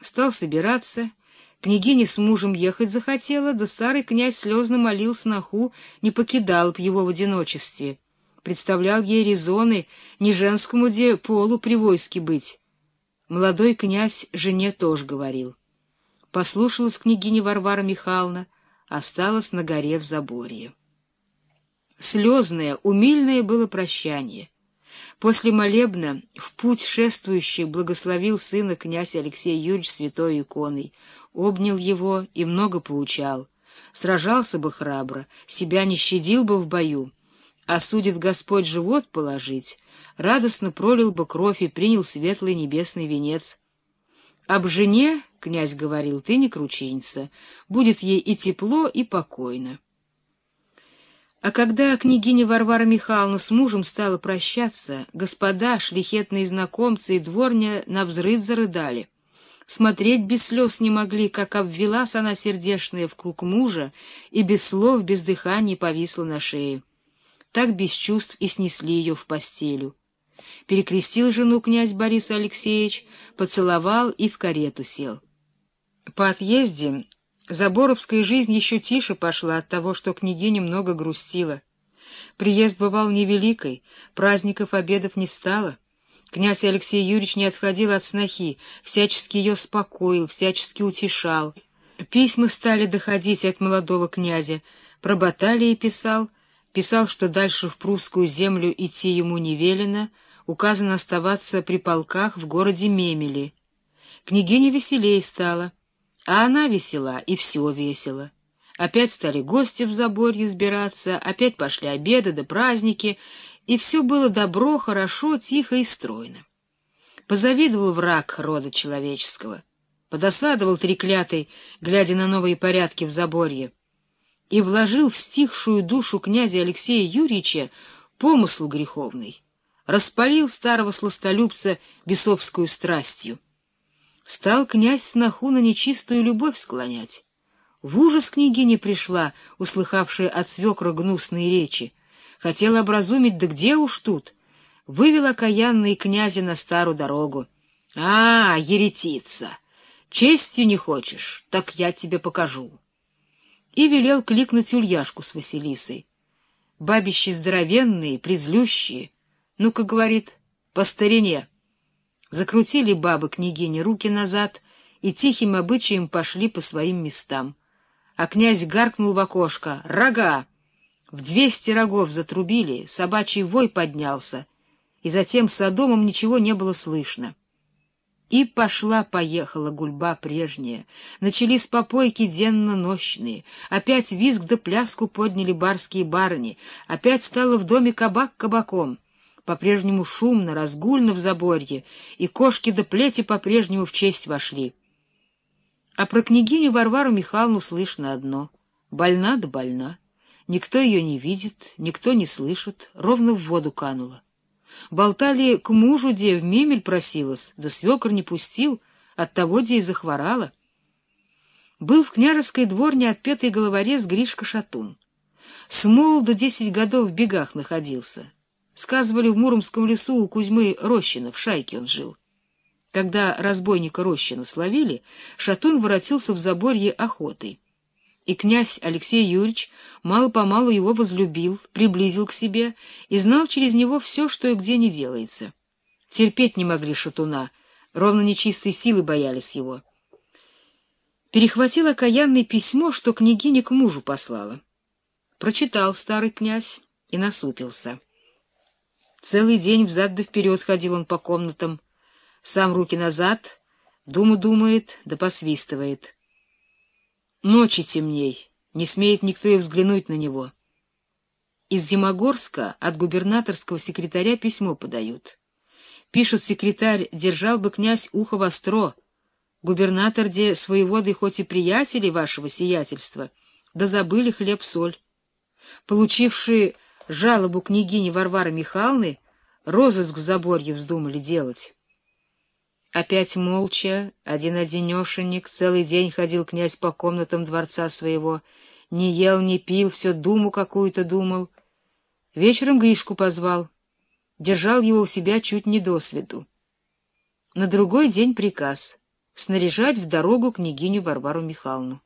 Стал собираться, княгиня с мужем ехать захотела, да старый князь слезно молил сноху, не покидал б его в одиночестве. Представлял ей резоны, не женскому де полу при войске быть. Молодой князь жене тоже говорил. Послушалась княгиня Варвара Михайловна, осталась на горе в Заборье. Слезное, умильное было прощание. После молебна в путь шествующих благословил сына князь Алексей Юрьевич святой иконой, обнял его и много поучал. Сражался бы храбро, себя не щадил бы в бою, а судит Господь живот положить, радостно пролил бы кровь и принял светлый небесный венец. Об жене, князь говорил, ты не кручинься, будет ей и тепло, и покойно. А когда княгиня Варвара Михайловна с мужем стала прощаться, господа, шлихетные знакомцы и дворня навзрыд зарыдали. Смотреть без слез не могли, как обвелась она сердешная в круг мужа и без слов, без дыхания повисла на шее. Так без чувств и снесли ее в постелю. Перекрестил жену князь Борис Алексеевич, поцеловал и в карету сел. По отъезде Заборовская жизнь еще тише пошла от того, что княгиня много грустила. Приезд бывал невеликой, праздников, обедов не стало. Князь Алексей Юрьевич не отходил от снохи, всячески ее спокоил, всячески утешал. Письма стали доходить от молодого князя. Про баталии писал, писал, что дальше в прусскую землю идти ему не велено, указано оставаться при полках в городе Мемели. Княгиня веселей стала — а она весела, и все весело. Опять стали гости в заборье сбираться, опять пошли обеды да праздники, и все было добро, хорошо, тихо и стройно. Позавидовал враг рода человеческого, подосадовал треклятый, глядя на новые порядки в заборье, и вложил в стихшую душу князя Алексея Юрьевича помысл греховный, распалил старого сластолюбца бесовскую страстью стал князь сноху на нечистую любовь склонять. В ужас княгиня пришла, услыхавшая от свекра гнусные речи. Хотела образумить, да где уж тут? Вывел окаянный князя на старую дорогу. — А, еретица! Честью не хочешь, так я тебе покажу. И велел кликнуть Ульяшку с Василисой. Бабищи здоровенные, призлющие. Ну-ка, говорит, по старине. Закрутили бабы княгини руки назад и тихим обычаем пошли по своим местам. А князь гаркнул в окошко «Рога!» В двести рогов затрубили, собачий вой поднялся, и затем с Содомом ничего не было слышно. И пошла-поехала гульба прежняя. Начались попойки денно-нощные. Опять визг да пляску подняли барские барыни. Опять стало в доме кабак кабаком по-прежнему шумно, разгульно в заборье, и кошки да плети по-прежнему в честь вошли. А про княгиню Варвару Михайловну слышно одно — больна да больна. Никто ее не видит, никто не слышит, ровно в воду канула. Болтали к мужу, где в мемель просилась, да свекр не пустил, оттого где и захворала. Был в княжеской дворне отпетый головорез Гришка Шатун. С молоду десять годов в бегах находился — Сказывали, в Муромском лесу у Кузьмы Рощина, в шайке он жил. Когда разбойника Рощина словили, Шатун воротился в заборье охотой. И князь Алексей Юрьевич мало-помалу его возлюбил, приблизил к себе и знал через него все, что и где не делается. Терпеть не могли Шатуна, ровно нечистой силы боялись его. Перехватил окаянное письмо, что княгиня к мужу послала. Прочитал старый князь и насупился. Целый день взад да вперед ходил он по комнатам, сам руки назад, думу думает да посвистывает. Ночи темней, не смеет никто и взглянуть на него. Из Зимогорска от губернаторского секретаря письмо подают. Пишет секретарь, держал бы князь ухо востро. Губернатор, где своеводы хоть и приятели вашего сиятельства, да забыли хлеб-соль. Получившие жалобу княгини Варвары Михайловны розыск в заборье вздумали делать. Опять молча, один-одинешенек, целый день ходил князь по комнатам дворца своего, не ел, не пил, все думу какую-то думал. Вечером Гришку позвал, держал его у себя чуть не до свету. На другой день приказ — снаряжать в дорогу княгиню Варвару Михайловну.